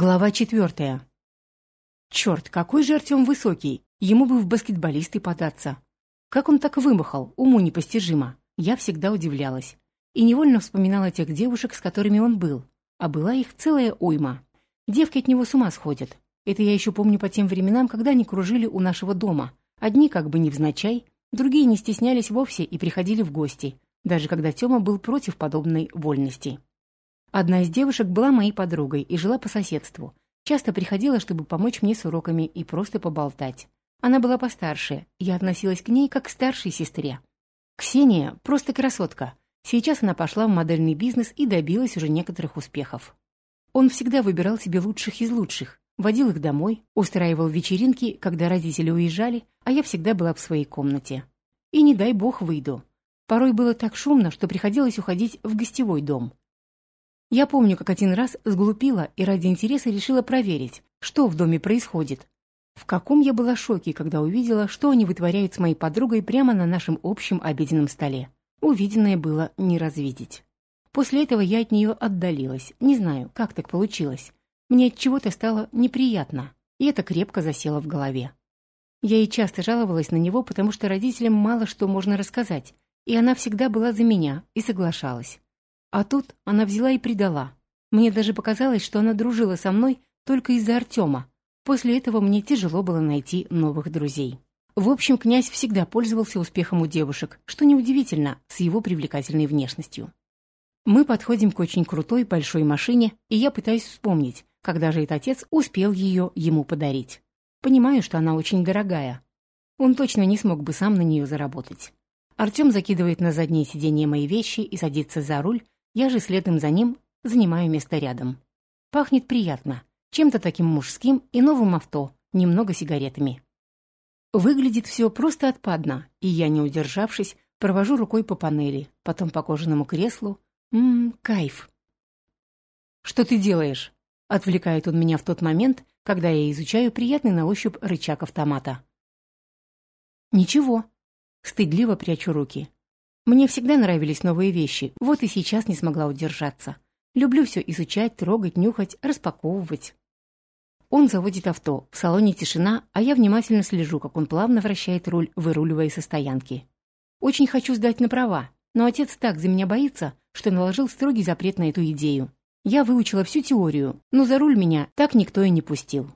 Глава четвертая. Черт, какой же Артем высокий! Ему бы в баскетболисты податься. Как он так вымахал, уму непостижимо. Я всегда удивлялась. И невольно вспоминала тех девушек, с которыми он был. А была их целая уйма. Девки от него с ума сходят. Это я еще помню по тем временам, когда они кружили у нашего дома. Одни как бы невзначай, другие не стеснялись вовсе и приходили в гости, даже когда Тёма был против подобной вольности. Одна из девушек была моей подругой и жила по соседству. Часто приходила, чтобы помочь мне с уроками и просто поболтать. Она была постарше, я относилась к ней как к старшей сестре. Ксения – просто красотка. Сейчас она пошла в модельный бизнес и добилась уже некоторых успехов. Он всегда выбирал себе лучших из лучших, водил их домой, устраивал вечеринки, когда родители уезжали, а я всегда была в своей комнате. И не дай бог выйду. Порой было так шумно, что приходилось уходить в гостевой дом. Я помню, как один раз сглупила и ради интереса решила проверить, что в доме происходит. В каком я была шоке, когда увидела, что они вытворяют с моей подругой прямо на нашем общем обеденном столе. Увиденное было не развидеть. После этого я от нее отдалилась. Не знаю, как так получилось. Мне от чего-то стало неприятно, и это крепко засело в голове. Я и часто жаловалась на него, потому что родителям мало что можно рассказать, и она всегда была за меня и соглашалась. А тут она взяла и предала. Мне даже показалось, что она дружила со мной только из-за Артема. После этого мне тяжело было найти новых друзей. В общем, князь всегда пользовался успехом у девушек, что неудивительно, с его привлекательной внешностью. Мы подходим к очень крутой большой машине, и я пытаюсь вспомнить, когда же этот отец успел ее ему подарить. Понимаю, что она очень дорогая. Он точно не смог бы сам на нее заработать. Артем закидывает на заднее сиденье мои вещи и садится за руль, я же следом за ним занимаю место рядом. Пахнет приятно, чем-то таким мужским и новым авто, немного сигаретами. Выглядит все просто отпадно, и я, не удержавшись, провожу рукой по панели, потом по кожаному креслу. Ммм, кайф. «Что ты делаешь?» — отвлекает он меня в тот момент, когда я изучаю приятный на ощупь рычаг автомата. «Ничего». Стыдливо прячу руки. Мне всегда нравились новые вещи, вот и сейчас не смогла удержаться. Люблю все изучать, трогать, нюхать, распаковывать. Он заводит авто, в салоне тишина, а я внимательно слежу, как он плавно вращает руль, выруливая со стоянки. Очень хочу сдать на права, но отец так за меня боится, что наложил строгий запрет на эту идею. Я выучила всю теорию, но за руль меня так никто и не пустил.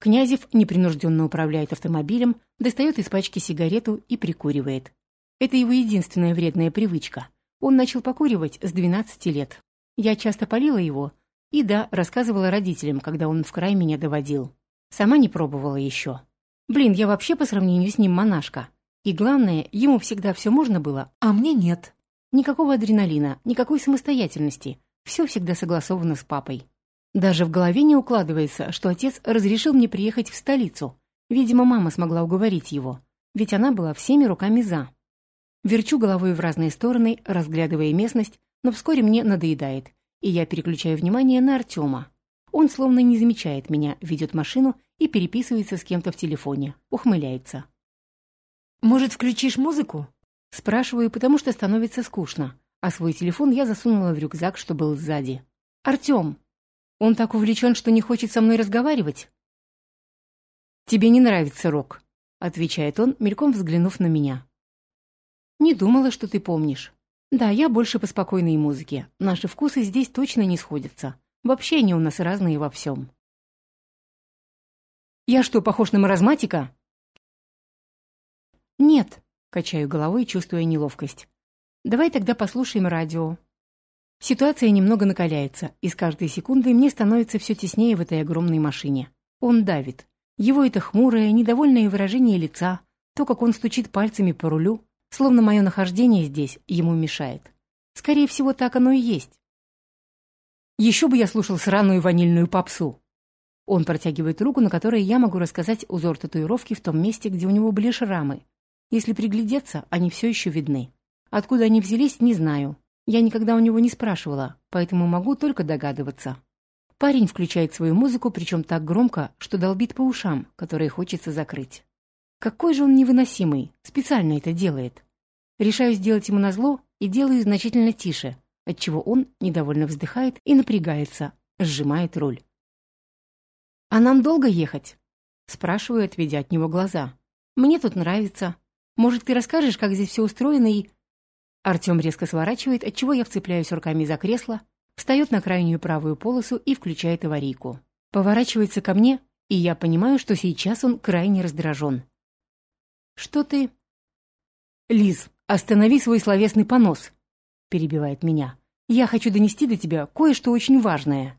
Князев непринужденно управляет автомобилем, достает из пачки сигарету и прикуривает. Это его единственная вредная привычка. Он начал покуривать с 12 лет. Я часто полила его и, да, рассказывала родителям, когда он в край меня доводил. Сама не пробовала еще. Блин, я вообще по сравнению с ним монашка. И главное, ему всегда все можно было, а мне нет. Никакого адреналина, никакой самостоятельности. Все всегда согласовано с папой. Даже в голове не укладывается, что отец разрешил мне приехать в столицу. Видимо, мама смогла уговорить его. Ведь она была всеми руками «за». Верчу головой в разные стороны, разглядывая местность, но вскоре мне надоедает, и я переключаю внимание на Артема. Он словно не замечает меня, ведет машину и переписывается с кем-то в телефоне, ухмыляется. «Может, включишь музыку?» Спрашиваю, потому что становится скучно, а свой телефон я засунула в рюкзак, что был сзади. «Артем! Он так увлечен, что не хочет со мной разговаривать?» «Тебе не нравится рок», — отвечает он, мельком взглянув на меня. «Не думала, что ты помнишь. Да, я больше по спокойной музыке. Наши вкусы здесь точно не сходятся. Вообще они у нас разные во всем». «Я что, похож на маразматика?» «Нет», — качаю головой, чувствуя неловкость. «Давай тогда послушаем радио». Ситуация немного накаляется, и с каждой секундой мне становится все теснее в этой огромной машине. Он давит. Его это хмурое, недовольное выражение лица, то, как он стучит пальцами по рулю, Словно мое нахождение здесь ему мешает. Скорее всего, так оно и есть. Еще бы я слушал сраную ванильную попсу. Он протягивает руку, на которой я могу рассказать узор татуировки в том месте, где у него были шрамы. Если приглядеться, они все еще видны. Откуда они взялись, не знаю. Я никогда у него не спрашивала, поэтому могу только догадываться. Парень включает свою музыку, причем так громко, что долбит по ушам, которые хочется закрыть. Какой же он невыносимый, специально это делает. Решаю сделать ему назло и делаю значительно тише, отчего он недовольно вздыхает и напрягается, сжимает руль. «А нам долго ехать?» Спрашиваю, отведя от него глаза. «Мне тут нравится. Может, ты расскажешь, как здесь все устроено и...» Артем резко сворачивает, отчего я вцепляюсь руками за кресло, встает на крайнюю правую полосу и включает аварийку. Поворачивается ко мне, и я понимаю, что сейчас он крайне раздражен. «Что ты...» «Лиз, останови свой словесный понос», — перебивает меня. «Я хочу донести до тебя кое-что очень важное».